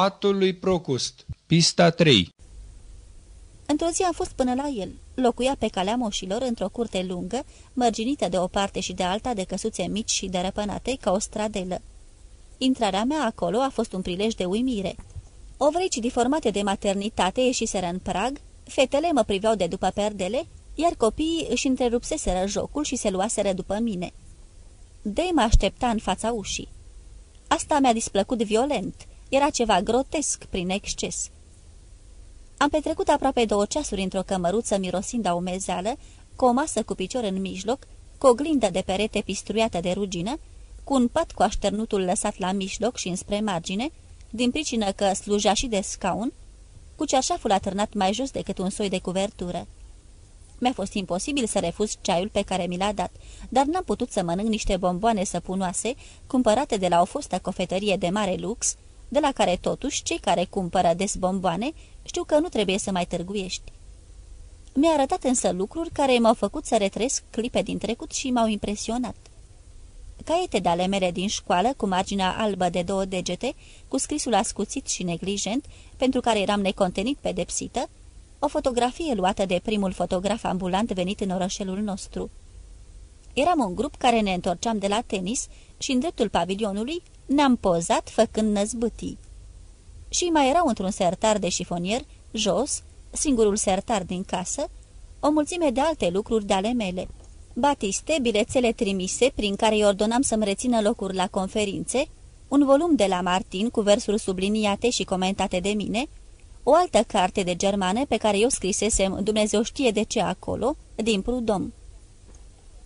Patul lui Procust Pista 3 Într-o zi am fost până la el. Locuia pe calea moșilor, într-o curte lungă, mărginită de o parte și de alta de căsuțe mici și dărăpânate, ca o stradelă. Intrarea mea acolo a fost un prilej de uimire. Ovrici deformate de maternitate ieșiseră în prag, fetele mă priveau de după perdele, iar copiii își întrerupseseră jocul și se luaseră după mine. Dei mă aștepta în fața ușii. Asta mi-a displăcut violent. Era ceva grotesc prin exces. Am petrecut aproape două ceasuri într-o cămăruță mirosind a umezeală, cu o masă cu picior în mijloc, cu o glindă de perete pistruiată de rugină, cu un pat cu așternutul lăsat la mijloc și înspre margine, din pricină că sluja și de scaun, cu ceașaful atârnat mai jos decât un soi de cuvertură. Mi-a fost imposibil să refuz ceaiul pe care mi l-a dat, dar n-am putut să mănânc niște bomboane săpunoase, cumpărate de la o fostă cofetărie de mare lux, de la care totuși cei care cumpără des bomboane știu că nu trebuie să mai târguiești. Mi-a arătat însă lucruri care m-au făcut să retresc clipe din trecut și m-au impresionat. Caiete de ale mele din școală, cu marginea albă de două degete, cu scrisul ascuțit și neglijent, pentru care eram necontenit pedepsită, o fotografie luată de primul fotograf ambulant venit în orășelul nostru. Eram un grup care ne întorceam de la tenis și în dreptul pavilionului ne-am pozat făcând năzbâtii. Și mai erau într-un sertar de șifonier, jos, singurul sertar din casă, o mulțime de alte lucruri de ale mele. Batiste, bilețele trimise prin care îi ordonam să-mi rețină locuri la conferințe, un volum de la Martin cu versuri subliniate și comentate de mine, o altă carte de germană pe care eu scrisesem Dumnezeu știe de ce acolo, din Prudom.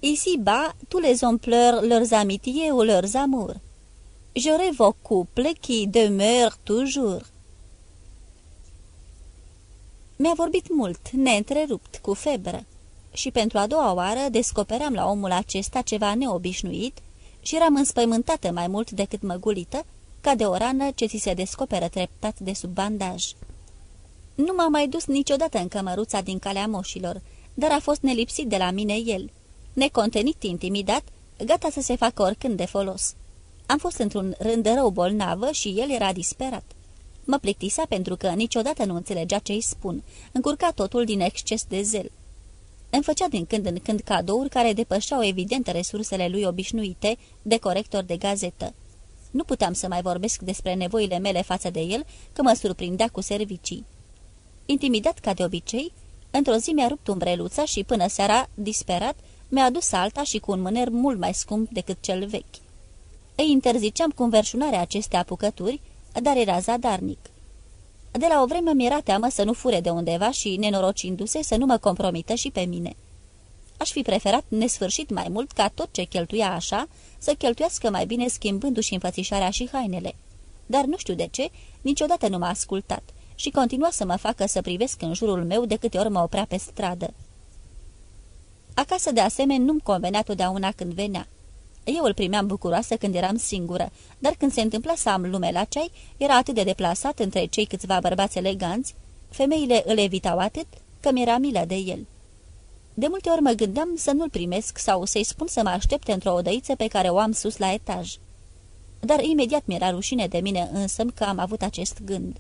Ici-bas, tous les hommes pleurent leurs amitiés ou leurs amours. Je rêve au couple qui demeure toujours. Mi-a vorbit mult, neîntrerupt, cu febră. Și pentru a doua oară descoperam la omul acesta ceva neobișnuit și eram înspăimântată mai mult decât măgulită, ca de o rană ce ți se descoperă treptat de sub bandaj. Nu m-a mai dus niciodată în cămăruța din calea moșilor, dar a fost nelipsit de la mine el. Necontenit, intimidat, gata să se facă oricând de folos. Am fost într-un rând de rău bolnavă și el era disperat. Mă plictisea pentru că niciodată nu înțelegea ce îi spun, încurca totul din exces de zel. Îmi făcea din când în când cadouri care depășeau evident resursele lui obișnuite de corector de gazetă. Nu puteam să mai vorbesc despre nevoile mele față de el, că mă surprindea cu servicii. Intimidat ca de obicei, într-o zi mi-a rupt umbreluța și până seara, disperat, mi-a adus alta și cu un mâner mult mai scump decât cel vechi. Îi interziceam cu înverșunarea aceste apucături, dar era zadarnic. De la o vreme mi-era teamă să nu fure de undeva și, nenorocindu-se, să nu mă compromită și pe mine. Aș fi preferat nesfârșit mai mult ca tot ce cheltuia așa, să cheltuiască mai bine schimbându-și înfățișarea și hainele. Dar nu știu de ce, niciodată nu m-a ascultat și continua să mă facă să privesc în jurul meu de câte ori mă oprea pe stradă. Acasă, de asemenea, nu-mi convenea totdeauna când venea. Eu îl primeam bucuroasă când eram singură, dar când se întâmpla să am lume la ceai, era atât de deplasat între cei câțiva bărbați eleganți, femeile îl evitau atât că mi-era milă de el. De multe ori mă gândeam să nu-l primesc sau să-i spun să mă aștepte într-o odăiță pe care o am sus la etaj. Dar imediat mi-era rușine de mine însă că am avut acest gând.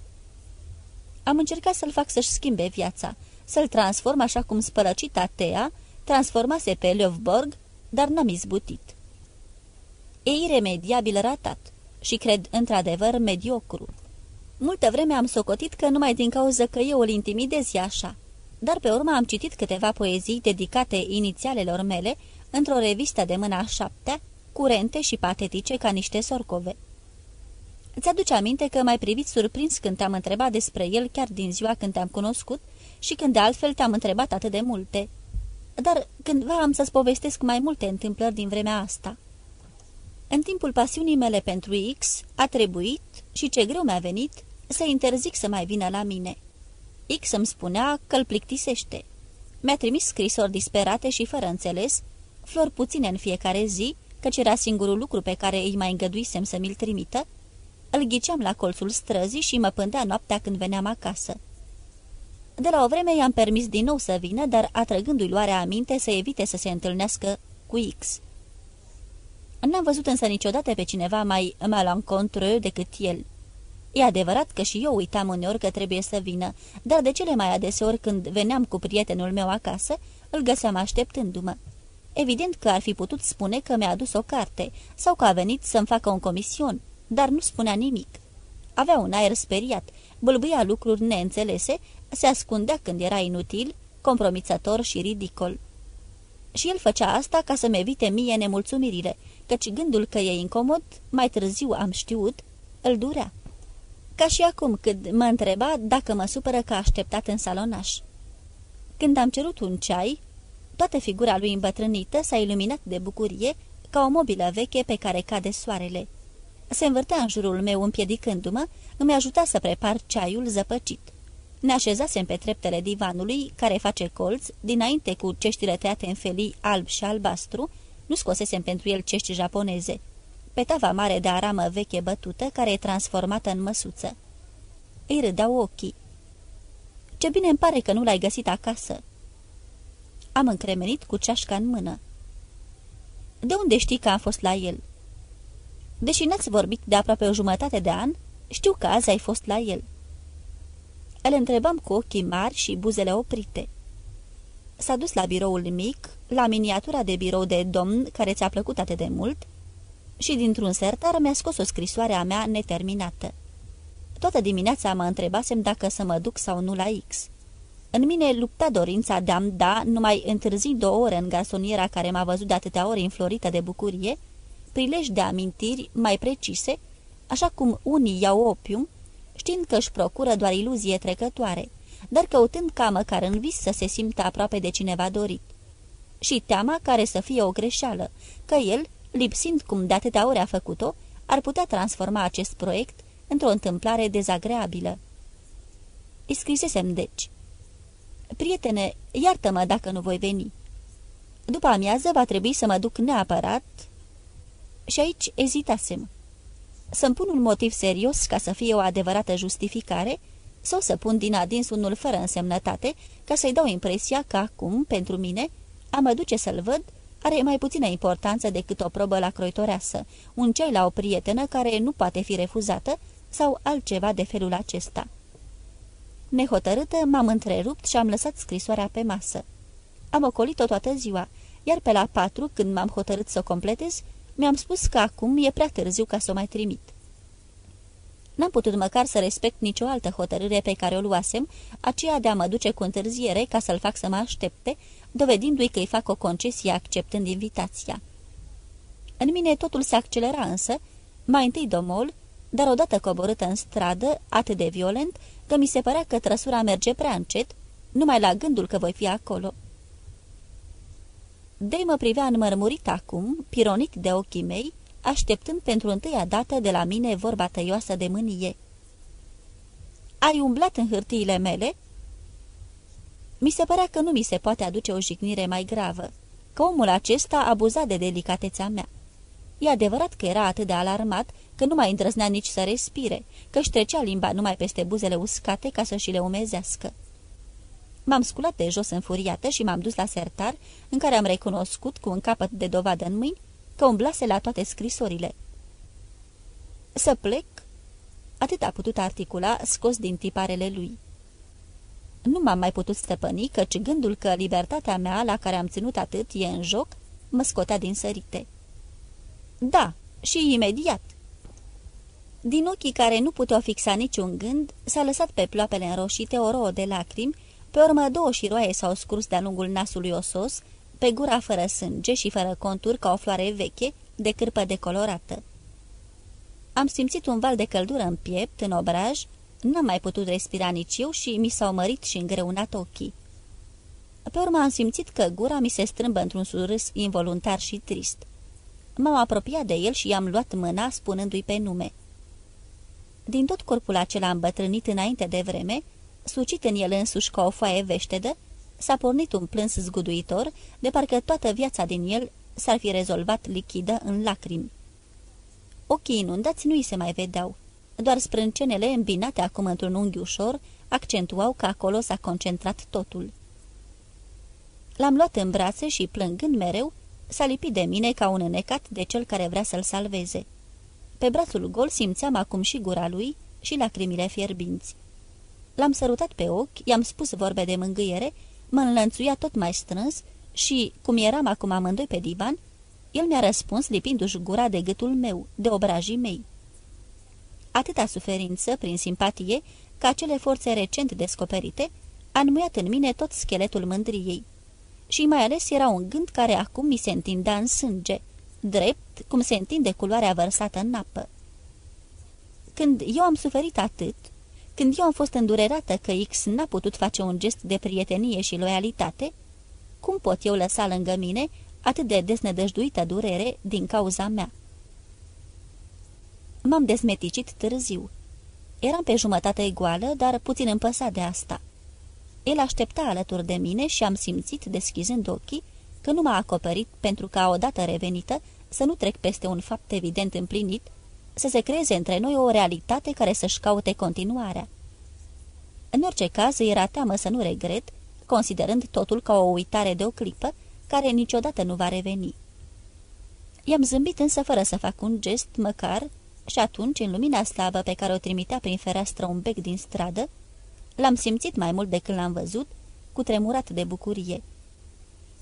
Am încercat să-l fac să-și schimbe viața, să-l transform așa cum spălăcita Tea transformase pe Löfborg, dar n-am izbutit. E iremediabil ratat și cred într-adevăr mediocru. Multă vreme am socotit că numai din cauza că eu îl intimidez așa, dar pe urmă am citit câteva poezii dedicate inițialelor mele într-o revistă de mâna șaptea, curente și patetice ca niște sorcove. Ți-aduce aminte că m-ai privit surprins când te-am întrebat despre el chiar din ziua când te-am cunoscut și când de altfel te-am întrebat atât de multe. Dar cândva am să-ți povestesc mai multe întâmplări din vremea asta. În timpul pasiunii mele pentru X a trebuit, și ce greu mi-a venit, să interzic să mai vină la mine. X îmi spunea că îl plictisește. Mi-a trimis scrisori disperate și fără înțeles, flori puține în fiecare zi, căci era singurul lucru pe care îi mai îngăduisem să mi-l trimită, îl ghiceam la colțul străzii și mă pândea noaptea când veneam acasă. De la o vreme i-am permis din nou să vină, dar atrăgându-i luarea aminte să evite să se întâlnească cu X. N-am văzut însă niciodată pe cineva mai malencontreux decât el. E adevărat că și eu uitam uneori că trebuie să vină, dar de cele mai adeseori când veneam cu prietenul meu acasă, îl găseam așteptându-mă. Evident că ar fi putut spune că mi-a adus o carte sau că a venit să-mi facă un comision, dar nu spunea nimic. Avea un aer speriat, bâlbâia lucruri neînțelese, se ascundea când era inutil, compromițător și ridicol. Și el făcea asta ca să-mi evite mie nemulțumirile, căci gândul că e incomod, mai târziu am știut, îl durea. Ca și acum când mă întreba dacă mă supără că a așteptat în salonaș. Când am cerut un ceai, toată figura lui îmbătrânită s-a iluminat de bucurie ca o mobilă veche pe care cade soarele. Se învârtea în jurul meu împiedicându-mă, îmi ajuta să prepar ceaiul zăpăcit. Ne așezasem pe treptele divanului, care face colț, dinainte cu ceștile tăiate în felii alb și albastru, nu scosesem pentru el cești japoneze, pe tava mare de aramă veche bătută, care e transformată în măsuță. Îi râdeau ochii. Ce bine îmi pare că nu l-ai găsit acasă." Am încremenit cu ceașca în mână. De unde știi că am fost la el?" Deși n-ați vorbit de aproape o jumătate de an, știu că azi ai fost la el." Îl întrebam cu ochii mari și buzele oprite. S-a dus la biroul mic, la miniatura de birou de domn care ți-a plăcut atât de mult, și dintr-un sertar mi-a scos o scrisoare a mea neterminată. Toată dimineața mă întrebasem dacă să mă duc sau nu la X. În mine lupta dorința de a-mi da numai întârzi două ore în garsoniera care m-a văzut de atâtea ori înflorită de bucurie, prilej de amintiri mai precise, așa cum unii iau opium, știind că își procură doar iluzie trecătoare, dar căutând ca măcar în vis să se simtă aproape de cineva dorit. Și teama care să fie o greșeală, că el, lipsind cum de atâtea ori a făcut-o, ar putea transforma acest proiect într-o întâmplare dezagreabilă. Îi scrisesem deci. Prietene, iartă-mă dacă nu voi veni. După amiază va trebui să mă duc neapărat. Și aici ezitasem. Să-mi pun un motiv serios ca să fie o adevărată justificare sau să pun din adins unul fără însemnătate ca să-i dau impresia că acum, pentru mine, a mă duce să-l văd are mai puțină importanță decât o probă la croitoreasă, un ceai la o prietenă care nu poate fi refuzată sau altceva de felul acesta. Nehotărâtă, m-am întrerupt și am lăsat scrisoarea pe masă. Am ocolit-o toată ziua, iar pe la patru, când m-am hotărât să o completez, mi-am spus că acum e prea târziu ca să o mai trimit. N-am putut măcar să respect nicio altă hotărâre pe care o luasem, aceea de a mă duce cu întârziere ca să-l fac să mă aștepte, dovedindu-i că îi fac o concesie acceptând invitația. În mine totul se accelera însă, mai întâi domol, dar odată coborâtă în stradă, atât de violent, că mi se părea că trăsura merge prea încet, numai la gândul că voi fi acolo. Dei mă privea înmărmurit acum, pironit de ochii mei, așteptând pentru întâia dată de la mine vorba tăioasă de mânie. Ai umblat în hârtiile mele?" Mi se părea că nu mi se poate aduce o jignire mai gravă, că omul acesta abuza de delicatețea mea. E adevărat că era atât de alarmat că nu mai îndrăznea nici să respire, că își trecea limba numai peste buzele uscate ca să și le umezească. M-am sculat de jos înfuriată și m-am dus la sertar, în care am recunoscut cu un capăt de dovadă în mâini că umblase la toate scrisorile. Să plec? Atât a putut articula, scos din tiparele lui. Nu m-am mai putut stăpâni, căci gândul că libertatea mea, la care am ținut atât, e în joc, mă scotea din sărite. Da, și imediat. Din ochii care nu puteau fixa niciun gând, s-a lăsat pe ploapele înroșite o rouă de lacrimi, pe urmă două șiroaie s-au scurs de-a lungul nasului osos, pe gura fără sânge și fără contur ca o floare veche, de cârpă decolorată. Am simțit un val de căldură în piept, în obraj, n-am mai putut respira nici eu și mi s-au mărit și îngreunat ochii. Pe urmă am simțit că gura mi se strâmbă într-un surâs involuntar și trist. M-am apropiat de el și i-am luat mâna spunându-i pe nume. Din tot corpul acela îmbătrânit înainte de vreme, sucit în el însuși ca o foaie veștedă, s-a pornit un plâns zguduitor, de parcă toată viața din el s-ar fi rezolvat lichidă în lacrimi. Ochii inundați nu-i se mai vedeau. Doar sprâncenele îmbinate acum într-un unghi ușor accentuau că acolo s-a concentrat totul. L-am luat în brațe și, plângând mereu, s-a lipit de mine ca un înecat de cel care vrea să-l salveze. Pe brațul gol simțeam acum și gura lui, și lacrimile fierbinți. L-am sărutat pe ochi, i-am spus vorbe de mângâiere, mă înlănțuia tot mai strâns și, cum eram acum amândoi pe divan, el mi-a răspuns lipindu-și gura de gâtul meu, de obrajii mei. Atâta suferință, prin simpatie, ca acele forțe recent descoperite, a înmuiat în mine tot scheletul mândriei. Și mai ales era un gând care acum mi se întindea în sânge, drept cum se întinde culoarea vărsată în apă. Când eu am suferit atât, când eu am fost îndurerată că X n-a putut face un gest de prietenie și loialitate, cum pot eu lăsa lângă mine atât de desnădăjduită durere din cauza mea? M-am dezmeticit târziu. Eram pe jumătate goală, dar puțin împăsat de asta. El aștepta alături de mine și am simțit, deschizând ochii, că nu m-a acoperit pentru ca odată revenită să nu trec peste un fapt evident împlinit, să se creeze între noi o realitate care să-și caute continuarea. În orice caz, era teamă să nu regret, considerând totul ca o uitare de o clipă, care niciodată nu va reveni. I-am zâmbit însă fără să fac un gest, măcar, și atunci, în lumina slabă pe care o trimitea prin fereastră un bec din stradă, l-am simțit mai mult decât l-am văzut, cu tremurat de bucurie.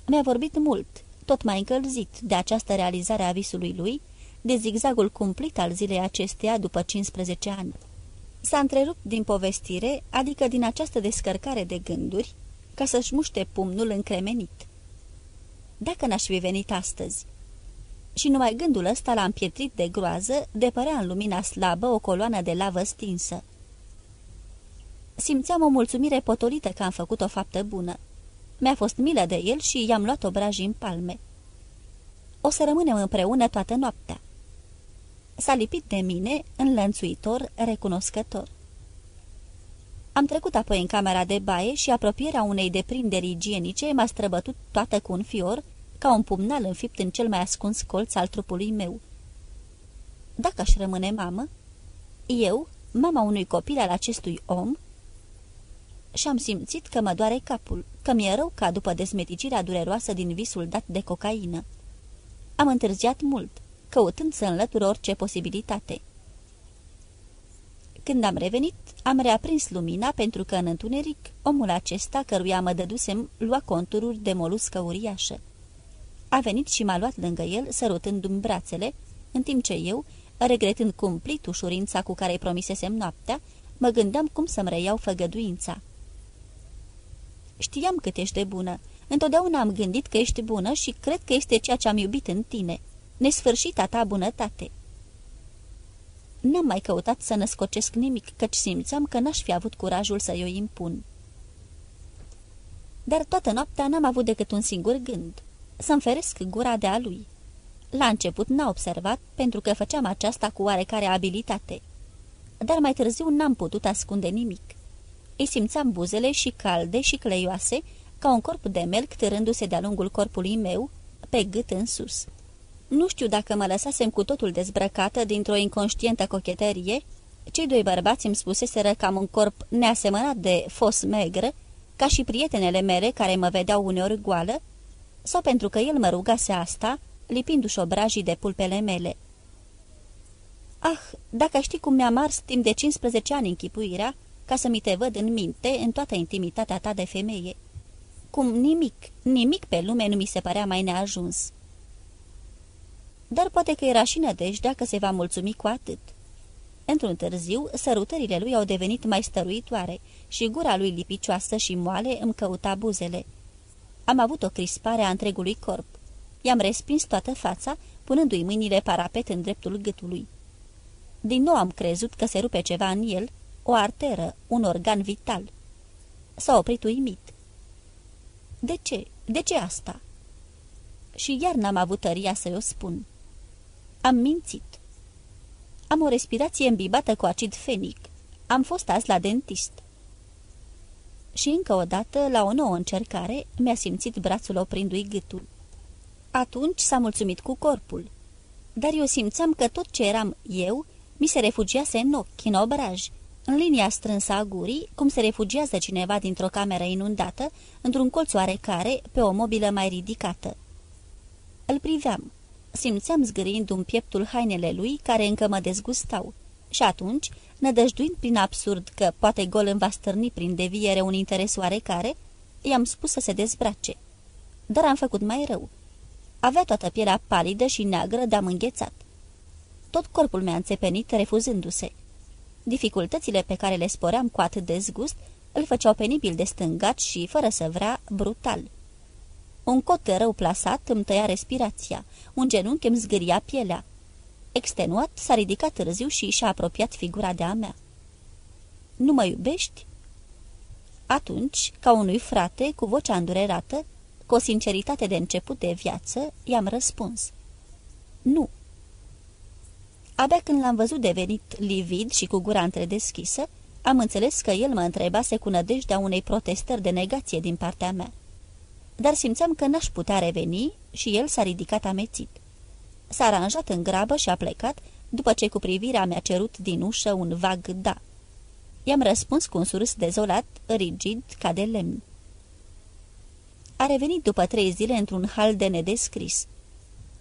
Mi-a vorbit mult, tot mai încălzit de această realizare a visului lui, de zigzagul cumplit al zilei acesteia după 15 ani. S-a întrerupt din povestire, adică din această descărcare de gânduri, ca să-și muște pumnul încremenit. Dacă n-aș fi venit astăzi? Și numai gândul ăsta l-a împietrit de groază, de părea în lumina slabă o coloană de lavă stinsă. Simțeam o mulțumire potolită că am făcut o faptă bună. Mi-a fost milă de el și i-am luat obrajii în palme. O să rămânem împreună toată noaptea. S-a lipit de mine, înlănțuitor, recunoscător. Am trecut apoi în camera de baie și apropierea unei deprinderi igienice m-a străbătut toată cu un fior, ca un pumnal înfipt în cel mai ascuns colț al trupului meu. Dacă aș rămâne mamă, eu, mama unui copil al acestui om, și am simțit că mă doare capul, că mi-e rău ca după dezmeticirea dureroasă din visul dat de cocaină. Am întârziat mult, căutând să înlătur orice posibilitate. Când am revenit, am reaprins lumina pentru că în întuneric omul acesta, căruia mă dădusem, lua contururi de moluscă uriașă. A venit și m-a luat lângă el, sărutându-mi brațele, în timp ce eu, regretând cumplit ușurința cu care îi promisesem noaptea, mă gândeam cum să-mi reiau făgăduința. Știam cât ești de bună. Întotdeauna am gândit că ești bună și cred că este ceea ce am iubit în tine. Nesfârșita ta bunătate. N-am mai căutat să născocesc nimic, căci simțeam că n-aș fi avut curajul să-i o impun. Dar toată noaptea n-am avut decât un singur gând, să-mi feresc gura de a lui. La început n-a observat, pentru că făceam aceasta cu oarecare abilitate. Dar mai târziu n-am putut ascunde nimic. Îi simțeam buzele și calde și cleioase, ca un corp de melc târându-se de-a lungul corpului meu, pe gât în sus. Nu știu dacă mă lăsasem cu totul dezbrăcată dintr-o inconștientă cochetărie, cei doi bărbați îmi spuseseră că am un corp neasemănat de fos megră, ca și prietenele mele care mă vedeau uneori goală, sau pentru că el mă rugase asta, lipindu-și obrajii de pulpele mele. Ah, dacă știi cum mi-am ars timp de 15 ani închipuirea, ca să mi te văd în minte în toată intimitatea ta de femeie. Cum nimic, nimic pe lume nu mi se părea mai neajuns. Dar poate că era și nădejdea că se va mulțumi cu atât. Într-un târziu, sărutările lui au devenit mai stăruitoare și gura lui lipicioasă și moale îmi căuta buzele. Am avut o crispare a întregului corp. I-am respins toată fața, punându-i mâinile parapet în dreptul gâtului. Din nou am crezut că se rupe ceva în el, o arteră, un organ vital. S-a oprit uimit. De ce? De ce asta? Și iar n-am avut tăria să-i o spun. Am mințit. Am o respirație îmbibată cu acid fenic. Am fost azi la dentist. Și încă o dată, la o nouă încercare, mi-a simțit brațul oprindu-i gâtul. Atunci s-a mulțumit cu corpul. Dar eu simțeam că tot ce eram eu mi se refugiase în ochi, în obraj, în linia strânsă a gurii, cum se refugiază cineva dintr-o cameră inundată, într-un colț oarecare, pe o mobilă mai ridicată. Îl priveam. Simțeam zgârind un pieptul hainele lui, care încă mă dezgustau, Și atunci, nădăjduind prin absurd că poate gol îmi va stârni prin deviere un interes oarecare, i-am spus să se dezbrace. Dar am făcut mai rău. Avea toată pielea palidă și neagră de-am înghețat. Tot corpul mi-a înțepenit refuzându-se. Dificultățile pe care le spoream cu atât de zgust îl făceau penibil de stângat și, fără să vrea, brutal. Un cot rău plasat îmi tăia respirația, un genunchi îmi zgâria pielea. Extenuat, s-a ridicat târziu și și-a apropiat figura de-a mea. Nu mă iubești?" Atunci, ca unui frate, cu vocea îndurerată, cu o sinceritate de început de viață, i-am răspuns. Nu. Abia când l-am văzut devenit livid și cu gura întredeschisă, am înțeles că el mă întrebase cu nădejdea unei protestări de negație din partea mea. Dar simțeam că n-aș putea reveni și el s-a ridicat amețit. S-a aranjat în grabă și a plecat, după ce cu privirea mi-a cerut din ușă un vag da. I-am răspuns cu un surâs dezolat, rigid, ca de lemn. A revenit după trei zile într-un hal de nedescris.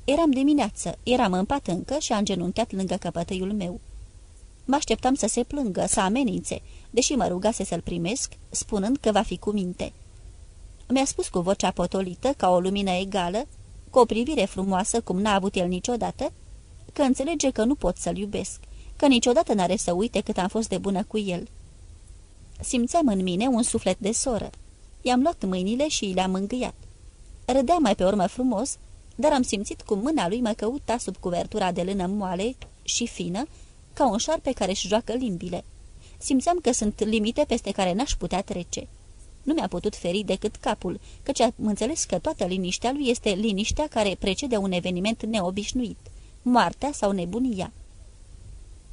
Eram dimineață, eram în pat încă și a îngenunchiat lângă căpătăiul meu. Mă așteptam să se plângă, să amenințe, deși mă rugase să-l primesc, spunând că va fi cu minte. Mi-a spus cu vocea potolită, ca o lumină egală, cu o privire frumoasă cum n-a avut el niciodată, că înțelege că nu pot să-l iubesc, că niciodată n-are să uite cât am fost de bună cu el. Simțeam în mine un suflet de soră. I-am luat mâinile și le-am mângâiat. Râdea mai pe urmă frumos, dar am simțit cum mâna lui mă căuta sub cuvertura de lână moale și fină, ca un șarpe care își joacă limbile. Simțeam că sunt limite peste care n-aș putea trece. Nu mi-a putut feri decât capul, căci am înțeles că toată liniștea lui este liniștea care precede un eveniment neobișnuit, moartea sau nebunia.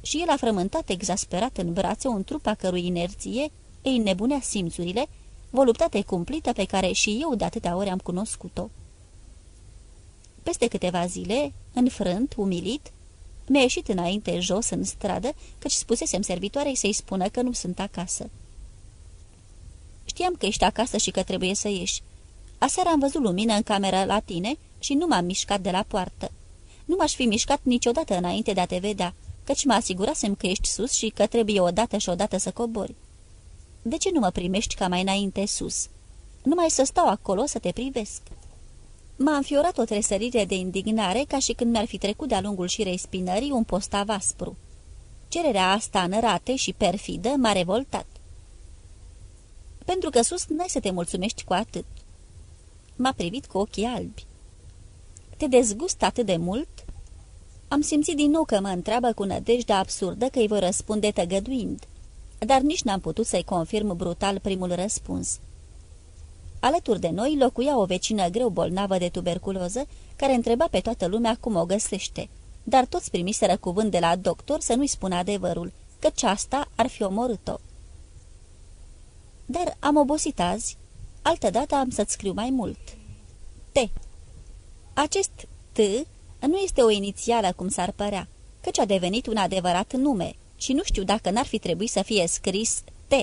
Și el a frământat exasperat în brațe un trup a cărui inerție îi nebunea simțurile, voluptate cumplită pe care și eu de atâtea ori am cunoscut-o. Peste câteva zile, înfrânt, umilit, mi-a ieșit înainte jos în stradă, căci spusesem servitoarei să-i spună că nu sunt acasă. Știam că ești acasă și că trebuie să ieși. Aseară am văzut lumină în cameră la tine și nu m-am mișcat de la poartă. Nu m-aș fi mișcat niciodată înainte de a te vedea, căci mă asigurasem că ești sus și că trebuie odată și odată să cobori. De ce nu mă primești ca mai înainte sus? Numai să stau acolo să te privesc." M-a înfiorat o tresărire de indignare ca și când mi-ar fi trecut de-a lungul șirei spinării un postav aspru. Cererea asta înărate și perfidă m-a revoltat. Pentru că sus n-ai să te mulțumești cu atât. M-a privit cu ochii albi. Te dezgust atât de mult? Am simțit din nou că mă întreabă cu nădejde absurdă că îi voi răspunde tăgăduind, dar nici n-am putut să-i confirm brutal primul răspuns. Alături de noi locuia o vecină greu bolnavă de tuberculoză, care întreba pe toată lumea cum o găsește, dar toți primiseră cuvânt de la doctor să nu-i spună adevărul, căci asta ar fi omorât-o. Dar am obosit azi, altădată am să-ți scriu mai mult. T. Acest T nu este o inițială cum s-ar părea, căci a devenit un adevărat nume și nu știu dacă n-ar fi trebuit să fie scris T.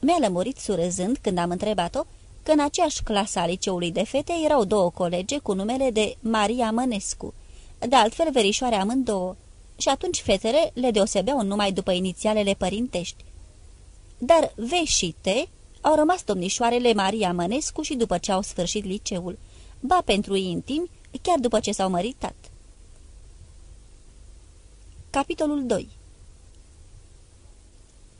Mi-a lămurit surâzând când am întrebat-o că în aceeași clasă a liceului de fete erau două colege cu numele de Maria Mănescu, de altfel verișoare amândouă, și atunci fetele le deosebeau numai după inițialele părintești. Dar V și T au rămas domnișoarele Maria Mănescu și după ce au sfârșit liceul, ba pentru intimi, chiar după ce s-au măritat. Capitolul 2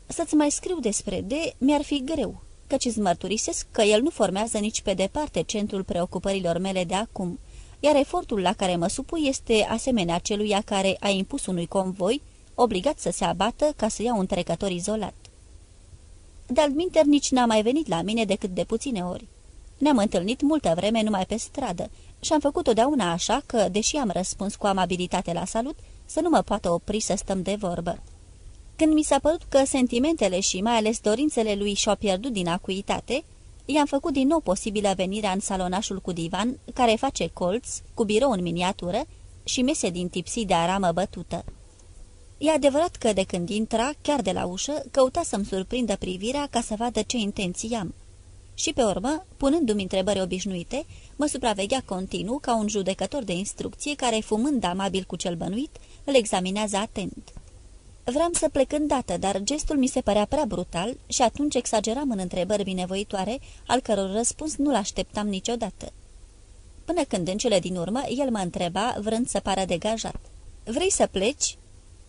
Să-ți mai scriu despre D mi-ar fi greu, căci îți mărturisesc că el nu formează nici pe departe centrul preocupărilor mele de acum, iar efortul la care mă supui este asemenea celuia care a impus unui convoi, obligat să se abată ca să ia un trecător izolat. De-al nici n-a mai venit la mine decât de puține ori. Ne-am întâlnit multă vreme numai pe stradă și am făcut totdeauna așa că, deși am răspuns cu amabilitate la salut, să nu mă poată opri să stăm de vorbă. Când mi s-a părut că sentimentele și mai ales dorințele lui și-au pierdut din acuitate, i-am făcut din nou posibilă venirea în salonașul cu divan, care face colț, cu birou în miniatură și mese din tipsii de aramă bătută. E adevărat că de când intra, chiar de la ușă, căuta să-mi surprindă privirea ca să vadă ce intenții am. Și pe urmă, punându-mi întrebări obișnuite, mă supraveghea continuu ca un judecător de instrucție care, fumând amabil cu cel bănuit, îl examinează atent. Vreau să plec îndată, dar gestul mi se părea prea brutal și atunci exageram în întrebări binevoitoare, al căror răspuns nu-l așteptam niciodată. Până când, în cele din urmă, el mă întreba, vrând să pară degajat. Vrei să pleci?"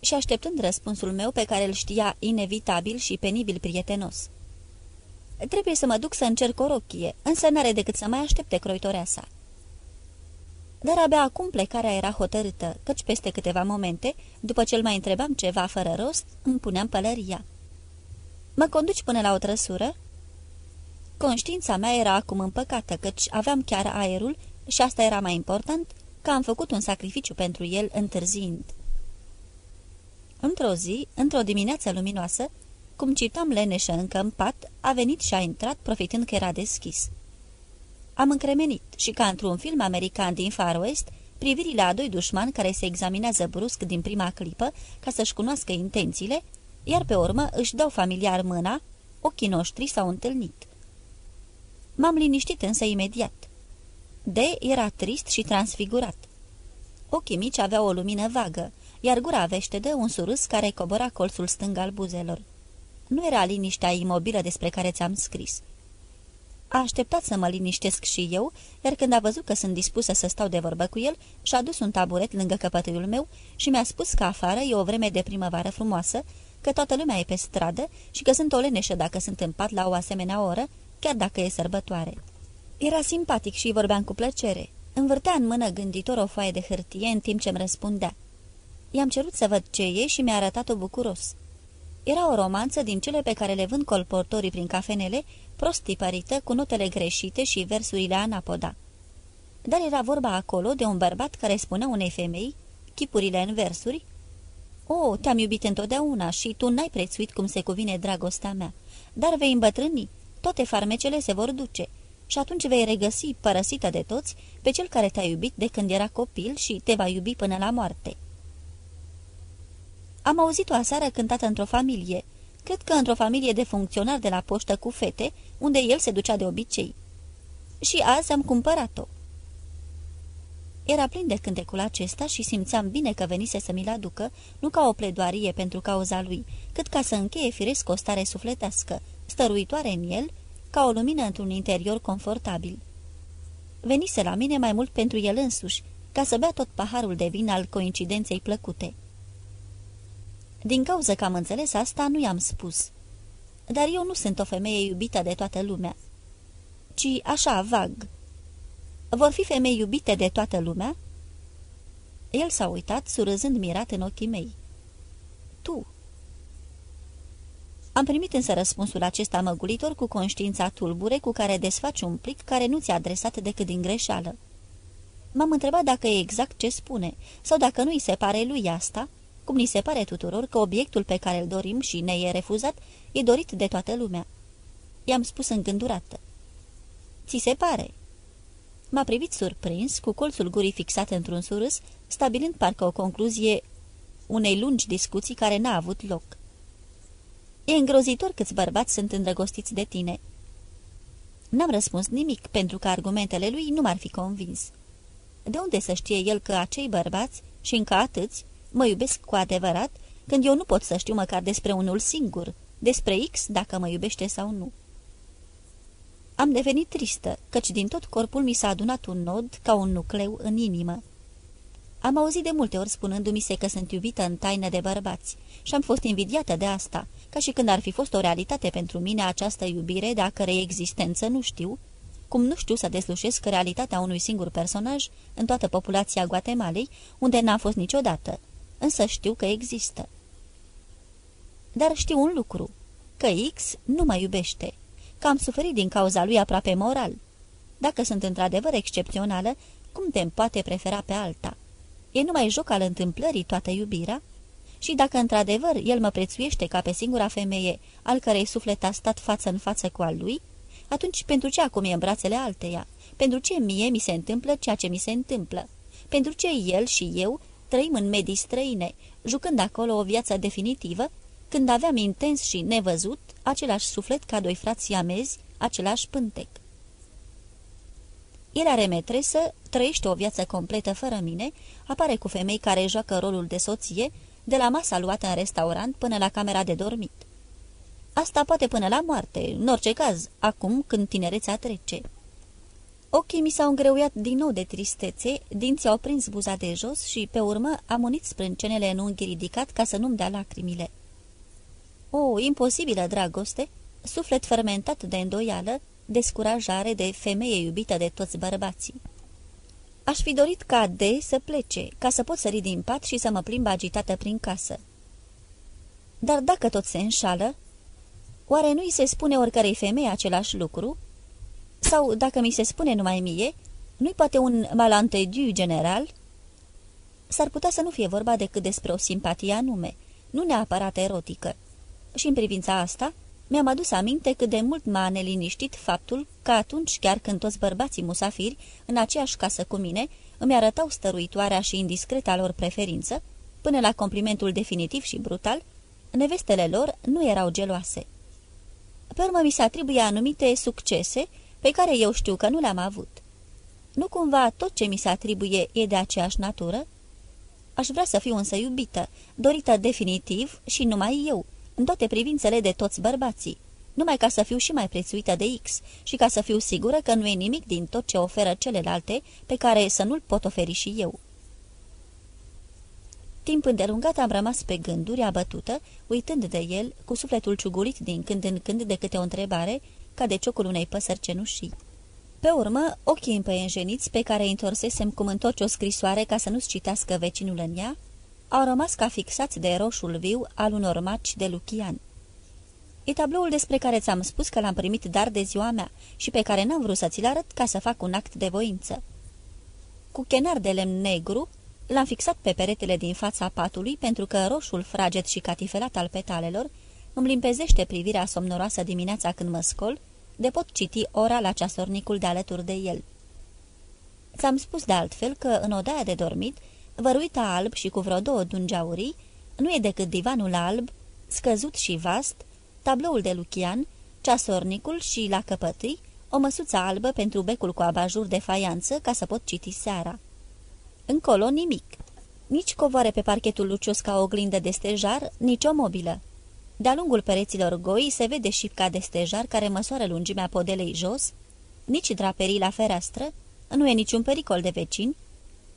Și așteptând răspunsul meu, pe care îl știa inevitabil și penibil prietenos. Trebuie să mă duc să încerc o rochie, însă n-are decât să mai aștepte croitorea sa." Dar abia acum plecarea era hotărâtă, căci peste câteva momente, după ce îl mai întrebam ceva fără rost, îmi puneam pălăria. Mă conduci până la o trăsură?" Conștiința mea era acum împăcată, căci aveam chiar aerul și asta era mai important, că am făcut un sacrificiu pentru el întârziind. Într-o zi, într-o dimineață luminoasă, cum citam leneșă încă în pat, a venit și a intrat, profitând că era deschis. Am încremenit și, ca într-un film american din Far West, privirile a doi dușmani care se examinează brusc din prima clipă ca să-și cunoască intențiile, iar pe urmă își dau familiar mâna, ochii noștri s-au întâlnit. M-am liniștit însă imediat. D era trist și transfigurat. Ochii mici aveau o lumină vagă, iar gura veștedă un surâs care cobora colțul stâng al buzelor. Nu era liniștea imobilă despre care ți-am scris. A așteptat să mă liniștesc și eu, iar când a văzut că sunt dispusă să stau de vorbă cu el, și-a dus un taburet lângă căpătâiul meu și mi-a spus că afară e o vreme de primăvară frumoasă, că toată lumea e pe stradă și că sunt o leneșă dacă sunt în pat la o asemenea oră, chiar dacă e sărbătoare. Era simpatic și vorbeam cu plăcere. Învârtea în mână gânditor o foaie de hârtie în timp ce îmi răspundea. I-am cerut să văd ce e și mi-a arătat-o bucuros. Era o romanță din cele pe care le vând colportorii prin cafenele, prost tipărită, cu notele greșite și versurile anapoda. Dar era vorba acolo de un bărbat care spunea unei femei, chipurile în versuri, O, te-am iubit întotdeauna și tu n-ai prețuit cum se cuvine dragostea mea, dar vei îmbătrâni, toate farmecele se vor duce și atunci vei regăsi, părăsită de toți, pe cel care te-a iubit de când era copil și te va iubi până la moarte." Am auzit-o aseară cântată într-o familie, cred că într-o familie de funcționari de la poștă cu fete, unde el se ducea de obicei. Și azi am cumpărat-o. Era plin de cântecul acesta și simțeam bine că venise să mi-l aducă, nu ca o pledoarie pentru cauza lui, cât ca să încheie firesc o stare sufletească, stăruitoare în el, ca o lumină într-un interior confortabil. Venise la mine mai mult pentru el însuși, ca să bea tot paharul de vin al coincidenței plăcute. Din cauza că am înțeles asta, nu i-am spus. Dar eu nu sunt o femeie iubită de toată lumea, ci așa, vag. Vor fi femei iubite de toată lumea? El s-a uitat, surâzând mirat în ochii mei. Tu. Am primit însă răspunsul acesta măgulitor cu conștiința tulbure cu care desfaci un plic care nu ți-a adresat decât din greșeală. M-am întrebat dacă e exact ce spune, sau dacă nu-i se pare lui asta, cum ni se pare tuturor că obiectul pe care îl dorim și ne e refuzat e dorit de toată lumea. I-am spus îngândurată. Ți se pare?" M-a privit surprins, cu colțul gurii fixat într-un surâs, stabilind parcă o concluzie unei lungi discuții care n-a avut loc. E îngrozitor câți bărbați sunt îndrăgostiți de tine." N-am răspuns nimic, pentru că argumentele lui nu m-ar fi convins. De unde să știe el că acei bărbați, și încă atâți, mă iubesc cu adevărat, când eu nu pot să știu măcar despre unul singur, despre X, dacă mă iubește sau nu. Am devenit tristă, căci din tot corpul mi s-a adunat un nod ca un nucleu în inimă. Am auzit de multe ori spunându-mi se că sunt iubită în taină de bărbați și am fost invidiată de asta, ca și când ar fi fost o realitate pentru mine această iubire de a cărei existență nu știu, cum nu știu să deslușesc realitatea unui singur personaj în toată populația Guatemalei, unde n-a fost niciodată, însă știu că există. Dar știu un lucru, că X nu mă iubește, că am suferit din cauza lui aproape moral. Dacă sunt într-adevăr excepțională, cum te poate prefera pe alta? E numai joc al întâmplării toată iubirea? Și dacă într-adevăr el mă prețuiește ca pe singura femeie al cărei suflet a stat față în față cu al lui, atunci pentru ce acum e în brațele alteia? Pentru ce mie mi se întâmplă ceea ce mi se întâmplă? Pentru ce el și eu trăim în medii străine, jucând acolo o viață definitivă, când aveam intens și nevăzut același suflet ca doi frați siamezi, același pântec. El are metresă, trăiește o viață completă fără mine, apare cu femei care joacă rolul de soție, de la masa luată în restaurant până la camera de dormit. Asta poate până la moarte, în orice caz, acum când tinerețea trece. Ochii mi s-au îngreuiat din nou de tristețe, dinții au prins buza de jos și, pe urmă, am unit sprâncenele în unghi ridicat ca să nu-mi dea lacrimile. O, imposibilă dragoste, suflet fermentat de îndoială, descurajare de femeie iubită de toți bărbații. Aș fi dorit ca D să plece, ca să pot sări din pat și să mă plimb agitată prin casă. Dar dacă tot se înșală, oare nu-i se spune oricărei femei același lucru? Sau, dacă mi se spune numai mie, nu-i poate un malantediu general? S-ar putea să nu fie vorba decât despre o simpatie anume, nu neapărat erotică. Și în privința asta, mi-am adus aminte cât de mult m-a neliniștit faptul că atunci, chiar când toți bărbații musafiri, în aceeași casă cu mine, îmi arătau stăruitoarea și indiscreta lor preferință, până la complimentul definitiv și brutal, nevestele lor nu erau geloase. Pe urmă mi se atribuie anumite succese pe care eu știu că nu le-am avut. Nu cumva tot ce mi se atribuie e de aceeași natură? Aș vrea să fiu însă iubită, dorită definitiv și numai eu, în toate privințele de toți bărbații, numai ca să fiu și mai prețuită de X și ca să fiu sigură că nu e nimic din tot ce oferă celelalte pe care să nu-l pot oferi și eu. Timp îndelungat am rămas pe gânduri, abătută, uitând de el, cu sufletul ciugulit din când în când de câte o întrebare, ca de ciocul unei păsări cenușii. Pe urmă, ochii împăienjeniți pe care îi întorsesem cum întorci o scrisoare ca să nu-ți citească vecinul în ea, au rămas ca fixați de roșul viu al unor maci de Lucian. E tabloul despre care ți-am spus că l-am primit dar de ziua mea și pe care n-am vrut să ți-l arăt ca să fac un act de voință. Cu chenar de lemn negru, l-am fixat pe peretele din fața patului pentru că roșul fraget și catifelat al petalelor îmi limpezește privirea somnoroasă dimineața când mă scol, de pot citi ora la ceasornicul de alături de el. Ți-am spus de altfel că în odaia de dormit văruita alb și cu vreo două dungeaurii, nu e decât divanul alb, scăzut și vast, tabloul de Lucian, ceasornicul și, la căpătâi, o măsuță albă pentru becul cu abajur de faianță ca să pot citi seara. Încolo nimic. Nici covoare pe parchetul lucios ca oglindă de stejar, nici o mobilă. De-a lungul pereților goi se vede șipca de stejar care măsoară lungimea podelei jos, nici draperii la fereastră, nu e niciun pericol de vecini,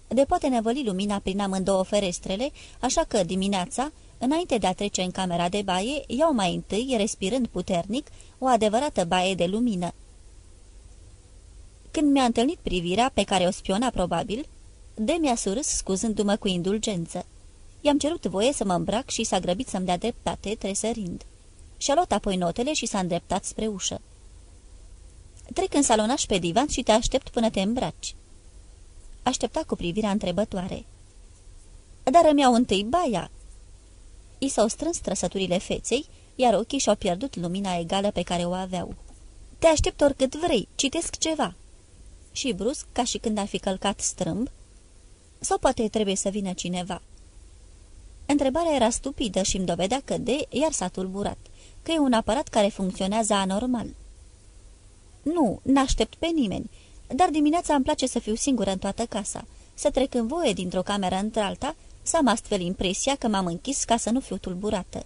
de poate nevăli lumina prin amândouă ferestrele, așa că dimineața, înainte de a trece în camera de baie, iau mai întâi, respirând puternic, o adevărată baie de lumină. Când mi-a întâlnit privirea, pe care o spiona probabil, de mi-a surâs scuzându-mă cu indulgență. I-am cerut voie să mă îmbrac și s-a grăbit să-mi dea dreptate, tresărind. Și-a luat apoi notele și s-a îndreptat spre ușă. Trec în salonaș pe divan și te aștept până te îmbraci aștepta cu privirea întrebătoare. Dar îmi iau întâi baia." I s-au strâns trăsăturile feței, iar ochii și-au pierdut lumina egală pe care o aveau. Te aștept oricât vrei, citesc ceva." Și brusc, ca și când ar fi călcat strâmb, sau poate trebuie să vină cineva. Întrebarea era stupidă și îmi dovedea că de iar s-a tulburat, că e un aparat care funcționează anormal. Nu, n-aștept pe nimeni, dar dimineața îmi place să fiu singură în toată casa, să trec în voie dintr-o cameră într-alta, să am astfel impresia că m-am închis ca să nu fiu tulburată.